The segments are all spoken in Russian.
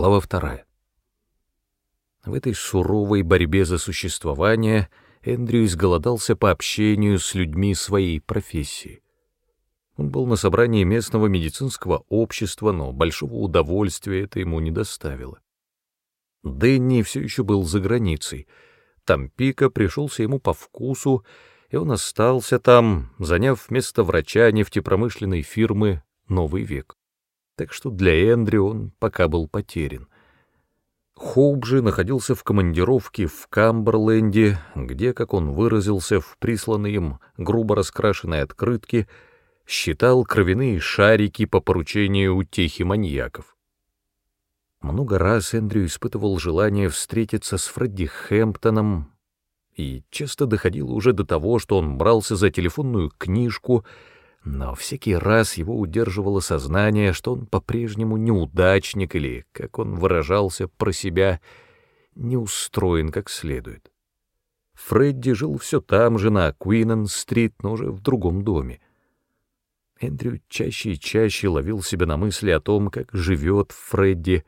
Глава вторая. В этой суровой борьбе за существование Эндрю изголодался по общению с людьми своей профессии. Он был на собрании местного медицинского общества, но большого удовольствия это ему не доставило. Дэнни все еще был за границей. Тампика пришелся ему по вкусу, и он остался там, заняв место врача нефтепромышленной фирмы «Новый век» так что для Эндрю он пока был потерян. Хоуп же находился в командировке в Камберленде, где, как он выразился в присланной им грубо раскрашенной открытке, считал кровяные шарики по поручению утехи маньяков. Много раз Эндрю испытывал желание встретиться с Фредди Хэмптоном, и часто доходило уже до того, что он брался за телефонную книжку — но всякий раз его удерживало сознание, что он по-прежнему неудачник или, как он выражался про себя, не устроен как следует. Фредди жил все там же, на Куинен-стрит, но уже в другом доме. Эндрю чаще и чаще ловил себя на мысли о том, как живет Фредди,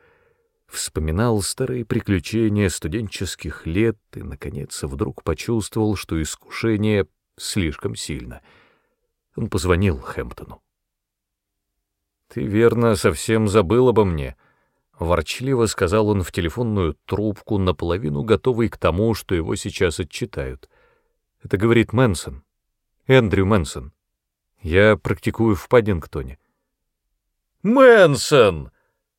вспоминал старые приключения студенческих лет и, наконец, вдруг почувствовал, что искушение слишком сильно — он позвонил Хэмптону. «Ты, верно, совсем забыл обо мне», — ворчливо сказал он в телефонную трубку, наполовину готовый к тому, что его сейчас отчитают. Это говорит Мэнсон, Эндрю Мэнсон. Я практикую в Паддингтоне. «Мэнсон!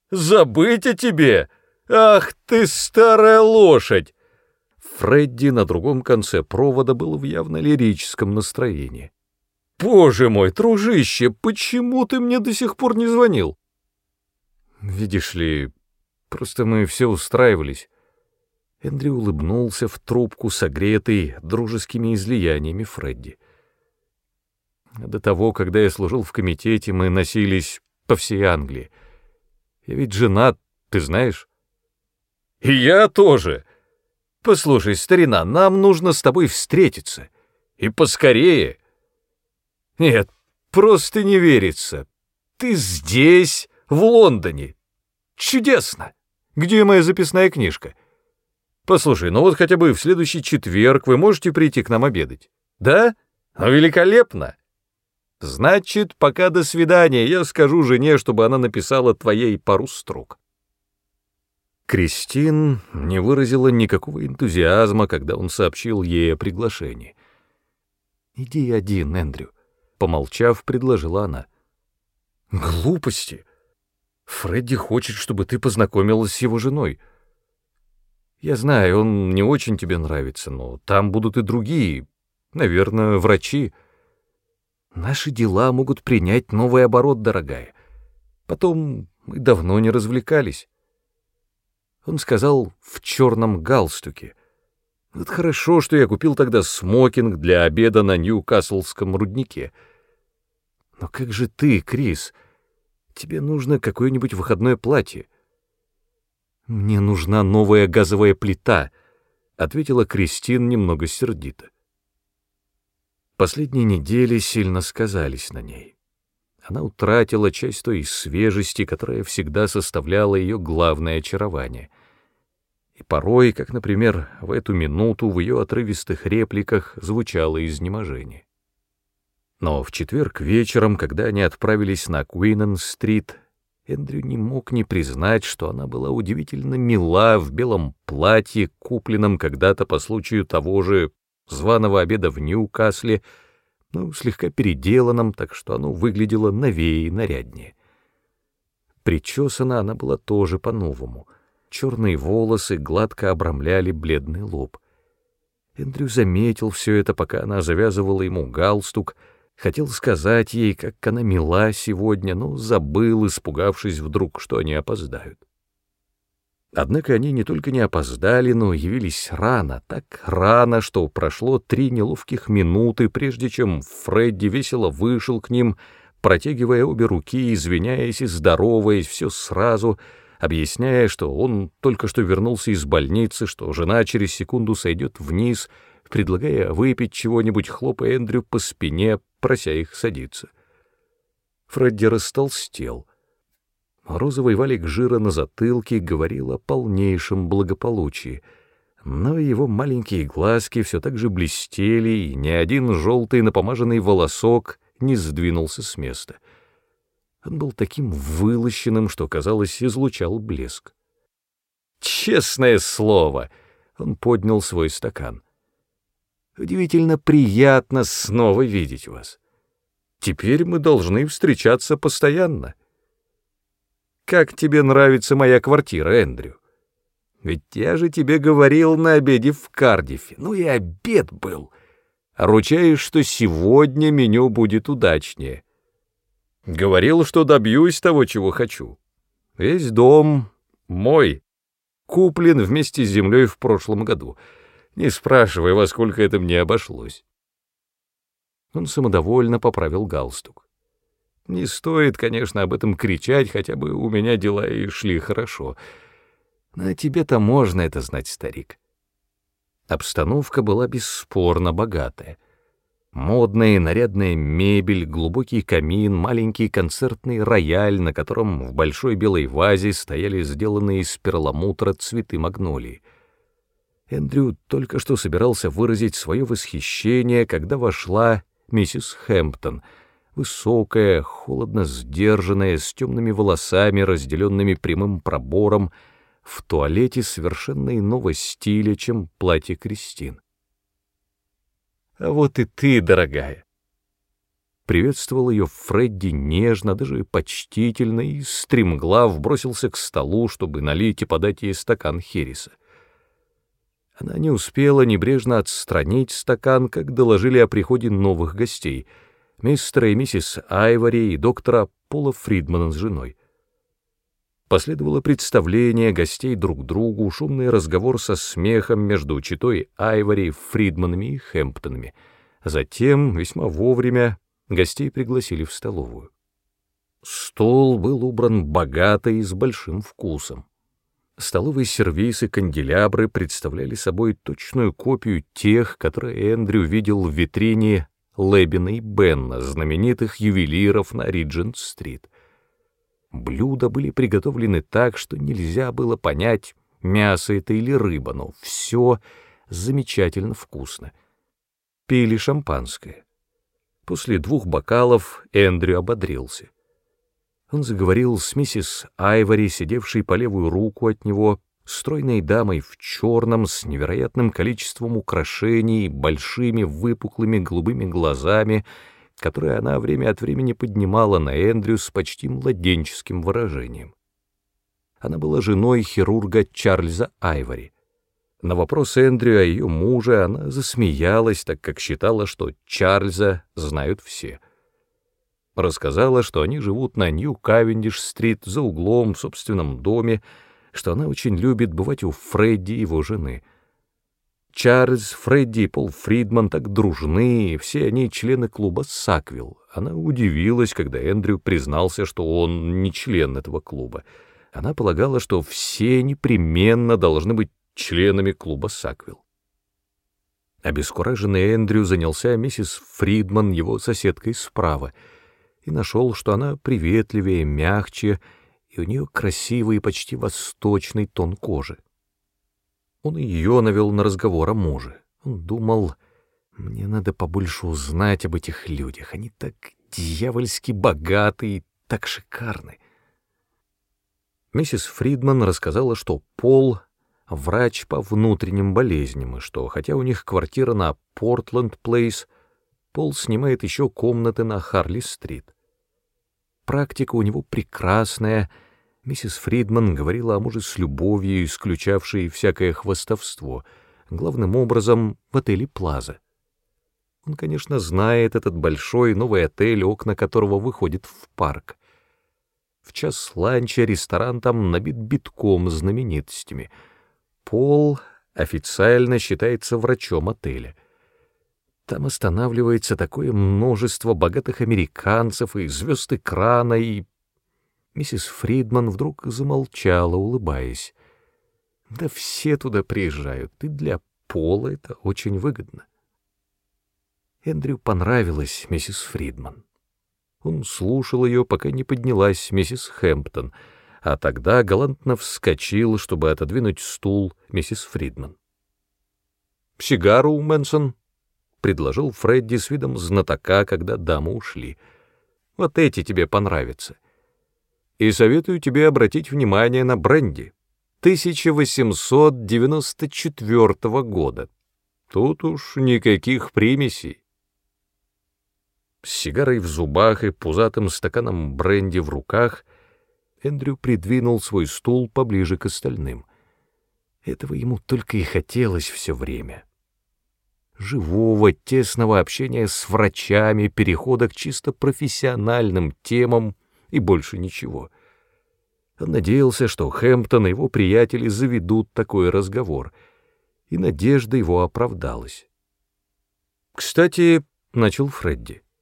Забыть о тебе! Ах ты, старая лошадь!» Фредди на другом конце провода был в явно лирическом настроении. «Боже мой, дружище, почему ты мне до сих пор не звонил?» «Видишь ли, просто мы все устраивались». Эндрю улыбнулся в трубку, согретый дружескими излияниями Фредди. До того, когда я служил в комитете, мы носились по всей Англии. Я ведь женат, ты знаешь? И я тоже. Послушай, старина, нам нужно с тобой встретиться. И поскорее. Нет, просто не верится. Ты здесь, в Лондоне. Чудесно. Где моя записная книжка? Послушай, ну вот хотя бы в следующий четверг вы можете прийти к нам обедать. Да? Ну, великолепно. Значит, пока до свидания, я скажу жене, чтобы она написала твоей пару строк. Кристин не выразила никакого энтузиазма, когда он сообщил ей о приглашении. «Иди один, Эндрю. Помолчав, предложила она. «Глупости! Фредди хочет, чтобы ты познакомилась с его женой. Я знаю, он не очень тебе нравится, но там будут и другие, наверное, врачи. Наши дела могут принять новый оборот, дорогая. Потом мы давно не развлекались». Он сказал «в черном галстуке». Это хорошо, что я купил тогда смокинг для обеда на Ньюкаслском руднике — но как же ты, Крис? Тебе нужно какое-нибудь выходное платье. Мне нужна новая газовая плита, ответила Кристин немного сердито. Последние недели сильно сказались на ней. Она утратила часть той свежести, которая всегда составляла ее главное очарование. И порой, как, например, в эту минуту в ее отрывистых репликах звучало изнеможение. Но в четверг вечером, когда они отправились на Куинен-стрит, Эндрю не мог не признать, что она была удивительно мила в белом платье, купленном когда-то по случаю того же званого обеда в Ньюкасле, ну, слегка переделанном, так что оно выглядело новее и наряднее. Причесана она была тоже по-новому. Черные волосы гладко обрамляли бледный лоб. Эндрю заметил все это, пока она завязывала ему галстук — Хотел сказать ей, как она мила сегодня, но забыл, испугавшись вдруг, что они опоздают. Однако они не только не опоздали, но явились рано, так рано, что прошло три неловких минуты, прежде чем Фредди весело вышел к ним, протягивая обе руки, извиняясь и здороваясь, все сразу, объясняя, что он только что вернулся из больницы, что жена через секунду сойдет вниз, предлагая выпить чего-нибудь, хлопая Эндрю по спине, прося их садиться. Фредди растолстел. Розовый валик жира на затылке говорил о полнейшем благополучии, но его маленькие глазки все так же блестели, и ни один желтый напомаженный волосок не сдвинулся с места. Он был таким вылощенным, что, казалось, излучал блеск. «Честное слово!» — он поднял свой стакан. «Удивительно приятно снова видеть вас. Теперь мы должны встречаться постоянно». Как тебе нравится моя квартира, Эндрю? Ведь я же тебе говорил на обеде в Кардифе. Ну и обед был. Ручаюсь, что сегодня меню будет удачнее. Говорил, что добьюсь того, чего хочу. Весь дом мой, куплен вместе с землей в прошлом году. Не спрашивай, во сколько это мне обошлось. Он самодовольно поправил галстук. Не стоит, конечно, об этом кричать, хотя бы у меня дела и шли хорошо. Но тебе-то можно это знать, старик. Обстановка была бесспорно богатая. Модная и нарядная мебель, глубокий камин, маленький концертный рояль, на котором в большой белой вазе стояли сделанные из перламутра цветы магнолии. Эндрю только что собирался выразить свое восхищение, когда вошла миссис Хэмптон — высокая, холодно сдержанная, с темными волосами, разделенными прямым пробором, в туалете совершенно иного стиля, чем платье Кристин. «А вот и ты, дорогая!» Приветствовал ее Фредди нежно, даже почтительно, и стремглав бросился к столу, чтобы налить и подать ей стакан Хереса. Она не успела небрежно отстранить стакан, как доложили о приходе новых гостей — мистера и миссис Айвори и доктора Пола Фридмана с женой. Последовало представление гостей друг другу, шумный разговор со смехом между читой Айвори, Фридманами и Хэмптонами. Затем, весьма вовремя, гостей пригласили в столовую. Стол был убран богато и с большим вкусом. Столовые сервисы, канделябры представляли собой точную копию тех, которые Эндрю видел в витрине Лебина и Бенна, знаменитых ювелиров на Риджент-стрит. Блюда были приготовлены так, что нельзя было понять, мясо это или рыба, но все замечательно вкусно. Пили шампанское. После двух бокалов Эндрю ободрился. Он заговорил с миссис Айвори, сидевшей по левую руку от него, стройной дамой в черном, с невероятным количеством украшений, большими выпуклыми голубыми глазами, которые она время от времени поднимала на Эндрю с почти младенческим выражением. Она была женой хирурга Чарльза Айвори. На вопрос Эндрю о ее муже она засмеялась, так как считала, что Чарльза знают все. Рассказала, что они живут на Нью-Кавендиш-стрит за углом в собственном доме, что она очень любит бывать у Фредди его жены. Чарльз, Фредди и Пол Фридман так дружны, все они члены клуба Саквилл. Она удивилась, когда Эндрю признался, что он не член этого клуба. Она полагала, что все непременно должны быть членами клуба Саквилл. Обескураженный Эндрю занялся миссис Фридман, его соседкой справа, и нашел, что она приветливее, мягче и у нее красивый и почти восточный тон кожи. Он ее навел на разговор о муже. Он думал, мне надо побольше узнать об этих людях. Они так дьявольски богаты и так шикарны. Миссис Фридман рассказала, что Пол — врач по внутренним болезням, и что, хотя у них квартира на Портленд-Плейс, Пол снимает еще комнаты на Харли-стрит. Практика у него прекрасная — Миссис Фридман говорила о муже с любовью, исключавшей всякое хвастовство, главным образом в отеле «Плаза». Он, конечно, знает этот большой новый отель, окна которого выходят в парк. В час ланча ресторан там набит битком знаменитостями. Пол официально считается врачом отеля. Там останавливается такое множество богатых американцев и звезд экрана, и Миссис Фридман вдруг замолчала, улыбаясь. «Да все туда приезжают, и для Пола это очень выгодно». Эндрю понравилась миссис Фридман. Он слушал ее, пока не поднялась миссис Хэмптон, а тогда галантно вскочил, чтобы отодвинуть стул миссис Фридман. «Сигару, Мэнсон?» — предложил Фредди с видом знатока, когда дамы ушли. «Вот эти тебе понравятся. И советую тебе обратить внимание на бренди. 1894 года. Тут уж никаких примесей. С сигарой в зубах и пузатым стаканом бренди в руках Эндрю придвинул свой стул поближе к остальным. Этого ему только и хотелось все время. Живого, тесного общения с врачами, перехода к чисто профессиональным темам и больше ничего. Он надеялся, что Хэмптон и его приятели заведут такой разговор, и надежда его оправдалась. «Кстати», — начал Фредди, —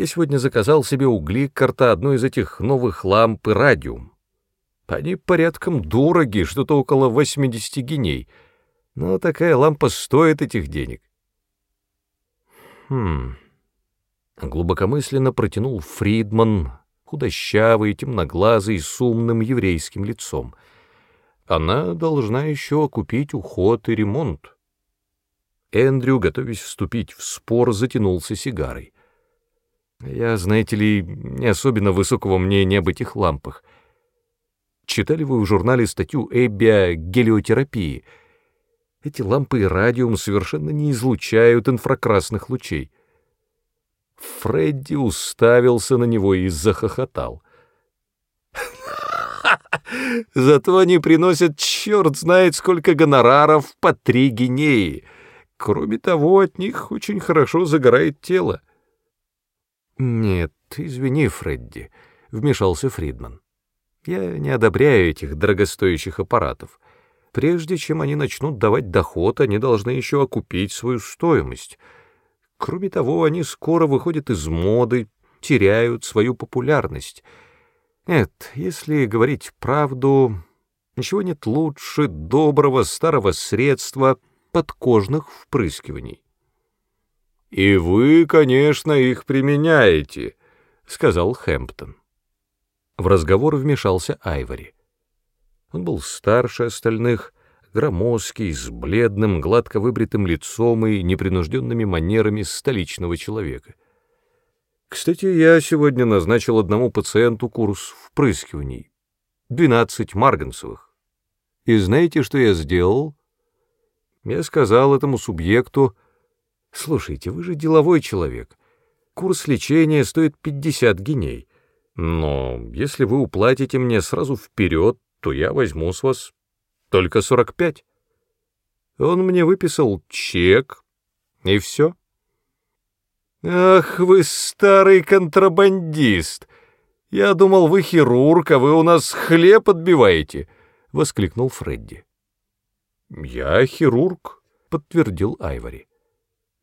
я сегодня заказал себе угли карта одной из этих новых ламп и радиум. Они порядком дороги, что-то около 80 геней. Но такая лампа стоит этих денег. Хм... Глубокомысленно протянул Фридман, худощавый, темноглазый, с умным еврейским лицом. Она должна еще окупить уход и ремонт. Эндрю, готовясь вступить в спор, затянулся сигарой. Я, знаете ли, не особенно высокого мнения об этих лампах. Читали вы в журнале статью Эбби о гелиотерапии? Эти лампы и радиум совершенно не излучают инфракрасных лучей. Фредди уставился на него и захохотал. Зато они приносят черт знает сколько гонораров по три гинеи. Кроме того, от них очень хорошо загорает тело. «Нет, извини, Фредди», — вмешался Фридман. «Я не одобряю этих дорогостоящих аппаратов. Прежде чем они начнут давать доход, они должны еще окупить свою стоимость. Кроме того, они скоро выходят из моды, теряют свою популярность. Нет, если говорить правду, ничего нет лучше доброго старого средства подкожных впрыскиваний. «И вы, конечно, их применяете», — сказал Хэмптон. В разговор вмешался Айвори. Он был старше остальных, громоздкий, с бледным, гладко выбритым лицом и непринужденными манерами столичного человека. «Кстати, я сегодня назначил одному пациенту курс впрыскиваний. Двенадцать марганцевых. И знаете, что я сделал?» Я сказал этому субъекту — Слушайте, вы же деловой человек. Курс лечения стоит 50 геней. Но если вы уплатите мне сразу вперед, то я возьму с вас только 45. Он мне выписал чек, и все. «Ах вы старый контрабандист! Я думал, вы хирург, а вы у нас хлеб отбиваете!» — воскликнул Фредди. «Я хирург», — подтвердил Айвори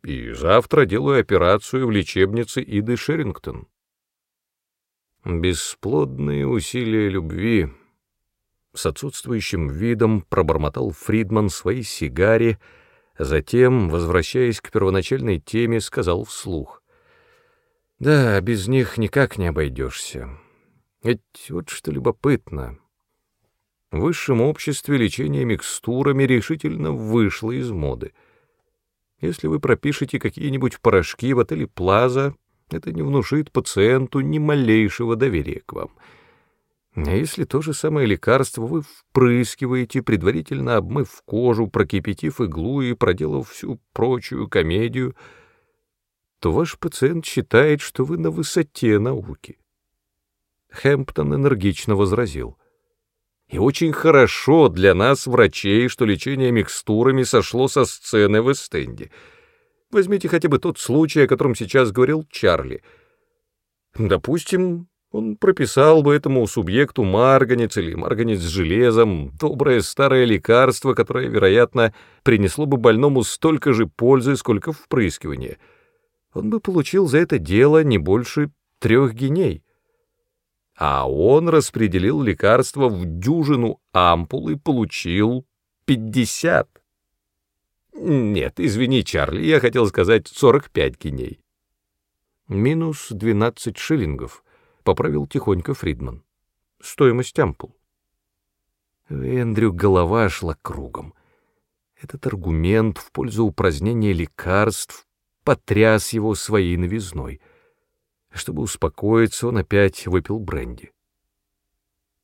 и завтра делаю операцию в лечебнице Иды Шерингтон. Бесплодные усилия любви. С отсутствующим видом пробормотал Фридман своей сигаре, затем, возвращаясь к первоначальной теме, сказал вслух. «Да, без них никак не обойдешься. Ведь вот что любопытно. В высшем обществе лечение микстурами решительно вышло из моды — если вы пропишете какие-нибудь порошки в отеле «Плаза», это не внушит пациенту ни малейшего доверия к вам. А если то же самое лекарство вы впрыскиваете, предварительно обмыв кожу, прокипятив иглу и проделав всю прочую комедию, то ваш пациент считает, что вы на высоте науки. Хэмптон энергично возразил — и очень хорошо для нас, врачей, что лечение микстурами сошло со сцены в Эстенде. Возьмите хотя бы тот случай, о котором сейчас говорил Чарли. Допустим, он прописал бы этому субъекту марганец или марганец с железом, доброе старое лекарство, которое, вероятно, принесло бы больному столько же пользы, сколько впрыскивание. Он бы получил за это дело не больше трех геней а он распределил лекарство в дюжину ампул и получил пятьдесят. Нет, извини, Чарли, я хотел сказать сорок пять геней. Минус двенадцать шиллингов, поправил тихонько Фридман. Стоимость ампул. Эндрю голова шла кругом. Этот аргумент в пользу упразднения лекарств потряс его своей новизной. Чтобы успокоиться, он опять выпил бренди.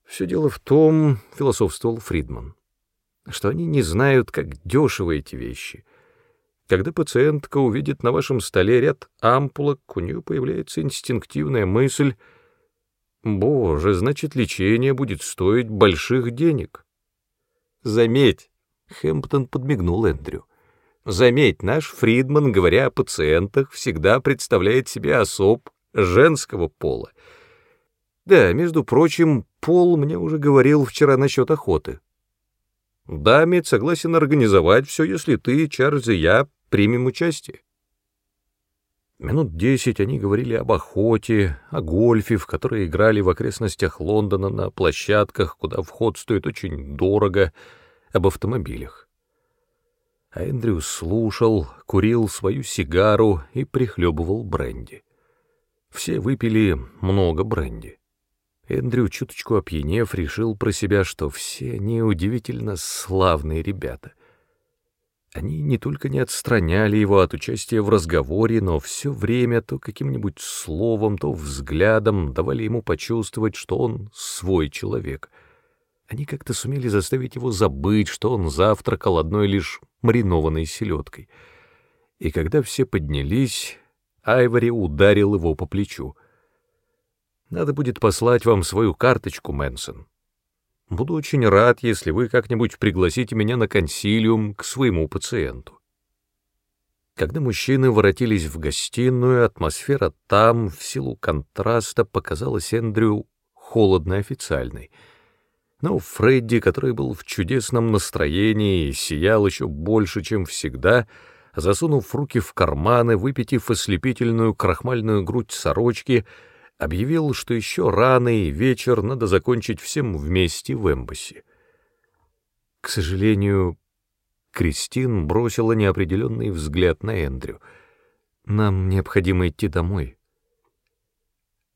«Все дело в том, — философствовал Фридман, — что они не знают, как дешево эти вещи. Когда пациентка увидит на вашем столе ряд ампулок, у нее появляется инстинктивная мысль — Боже, значит, лечение будет стоить больших денег. Заметь, Хэмптон подмигнул Эндрю. Заметь, наш Фридман, говоря о пациентах, всегда представляет себе особ женского пола. Да, между прочим, Пол мне уже говорил вчера насчет охоты. Да, Медь согласен организовать все, если ты, Чарльз и я примем участие. Минут десять они говорили об охоте, о гольфе, в которые играли в окрестностях Лондона на площадках, куда вход стоит очень дорого, об автомобилях. А Эндрю слушал, курил свою сигару и прихлебывал бренди. Все выпили много бренди. Эндрю, чуточку опьянев, решил про себя, что все они удивительно славные ребята — они не только не отстраняли его от участия в разговоре, но все время то каким-нибудь словом, то взглядом давали ему почувствовать, что он свой человек. Они как-то сумели заставить его забыть, что он завтракал одной лишь маринованной селедкой. И когда все поднялись, Айвори ударил его по плечу. «Надо будет послать вам свою карточку, Мэнсон. Буду очень рад, если вы как-нибудь пригласите меня на консилиум к своему пациенту. Когда мужчины воротились в гостиную, атмосфера там, в силу контраста, показалась Эндрю холодно официальной. Но Фредди, который был в чудесном настроении и сиял еще больше, чем всегда, засунув руки в карманы, выпитив ослепительную крахмальную грудь сорочки, — объявил, что еще рано и вечер надо закончить всем вместе в эмбасси. К сожалению, Кристин бросила неопределенный взгляд на Эндрю. «Нам необходимо идти домой».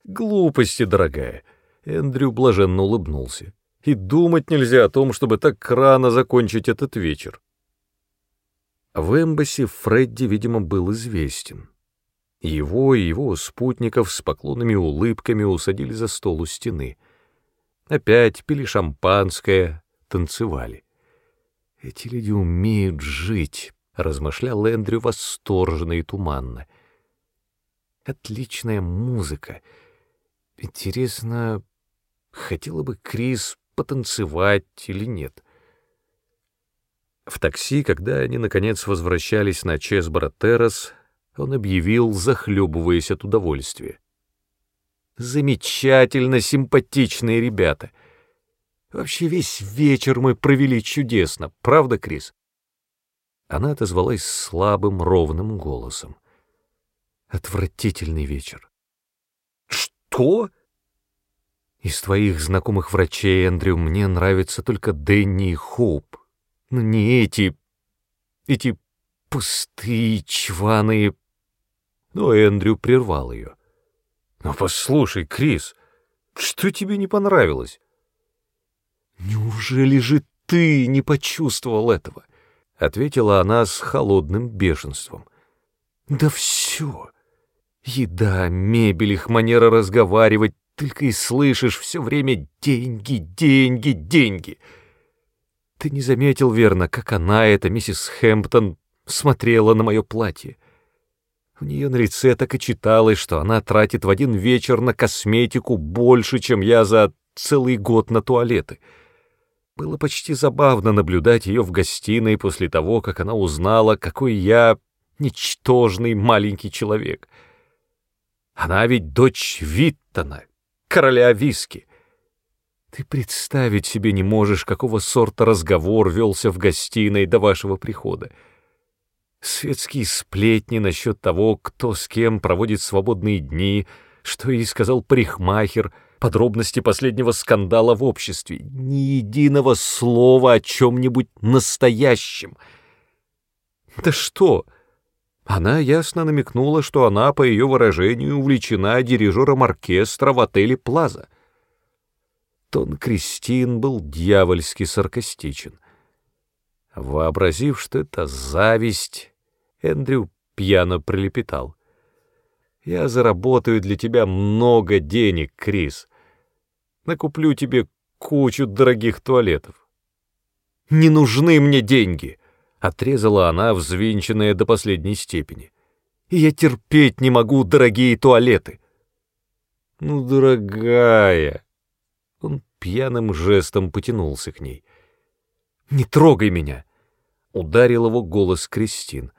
«Глупости, дорогая!» — Эндрю блаженно улыбнулся. «И думать нельзя о том, чтобы так рано закончить этот вечер». В эмбасси Фредди, видимо, был известен. Его и его спутников с поклонными улыбками усадили за стол у стены. Опять пили шампанское, танцевали. «Эти люди умеют жить», — размышлял Эндрю восторженно и туманно. «Отличная музыка. Интересно, хотела бы Крис потанцевать или нет?» В такси, когда они, наконец, возвращались на Чесборо-террас, он объявил, захлебываясь от удовольствия. «Замечательно симпатичные ребята. Вообще весь вечер мы провели чудесно, правда, Крис?» Она отозвалась слабым, ровным голосом. «Отвратительный вечер». «Что?» «Из твоих знакомых врачей, Эндрю, мне нравятся только Дэнни и Хоуп. Но не эти... эти пустые, чваные но Эндрю прервал ее. «Ну послушай, Крис, что тебе не понравилось?» «Неужели же ты не почувствовал этого?» — ответила она с холодным бешенством. «Да все. Еда, мебель, их манера разговаривать, только и слышишь все время деньги, деньги, деньги. Ты не заметил, верно, как она, эта миссис Хэмптон, смотрела на мое платье?» У нее на лице так и читалось, что она тратит в один вечер на косметику больше, чем я за целый год на туалеты. Было почти забавно наблюдать ее в гостиной после того, как она узнала, какой я ничтожный маленький человек. Она ведь дочь Виттона, короля виски. Ты представить себе не можешь, какого сорта разговор велся в гостиной до вашего прихода. Светские сплетни насчет того, кто с кем проводит свободные дни, что ей сказал парикмахер, подробности последнего скандала в обществе, ни единого слова о чем-нибудь настоящем. Да что? Она ясно намекнула, что она, по ее выражению, увлечена дирижером оркестра в отеле «Плаза». Тон Кристин был дьявольски саркастичен. Вообразив, что это зависть, Эндрю пьяно прилепетал. «Я заработаю для тебя много денег, Крис. Накуплю тебе кучу дорогих туалетов». «Не нужны мне деньги!» — отрезала она, взвинченная до последней степени. «И я терпеть не могу дорогие туалеты!» «Ну, дорогая!» Он пьяным жестом потянулся к ней. «Не трогай меня!» — ударил его голос Кристин.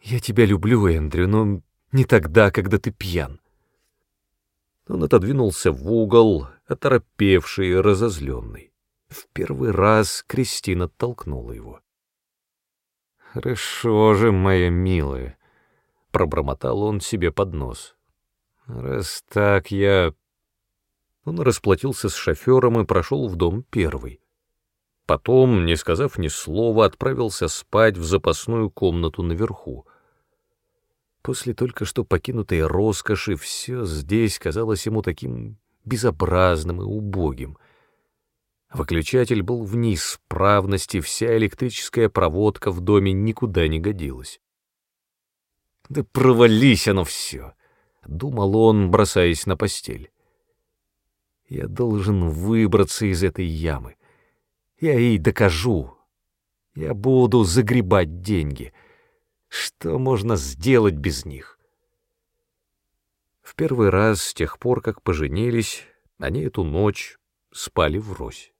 «Я тебя люблю, Эндрю, но не тогда, когда ты пьян». Он отодвинулся в угол, оторопевший и разозленный. В первый раз Кристина толкнула его. «Хорошо же, моя милая», — пробормотал он себе под нос. «Раз так я...» Он расплатился с шофером и прошел в дом первый. Потом, не сказав ни слова, отправился спать в запасную комнату наверху. После только что покинутой роскоши все здесь казалось ему таким безобразным и убогим. Выключатель был в неисправности, вся электрическая проводка в доме никуда не годилась. «Да провались оно все!» — думал он, бросаясь на постель. «Я должен выбраться из этой ямы. Я ей докажу. Я буду загребать деньги». Что можно сделать без них? В первый раз с тех пор, как поженились, они эту ночь спали врозь.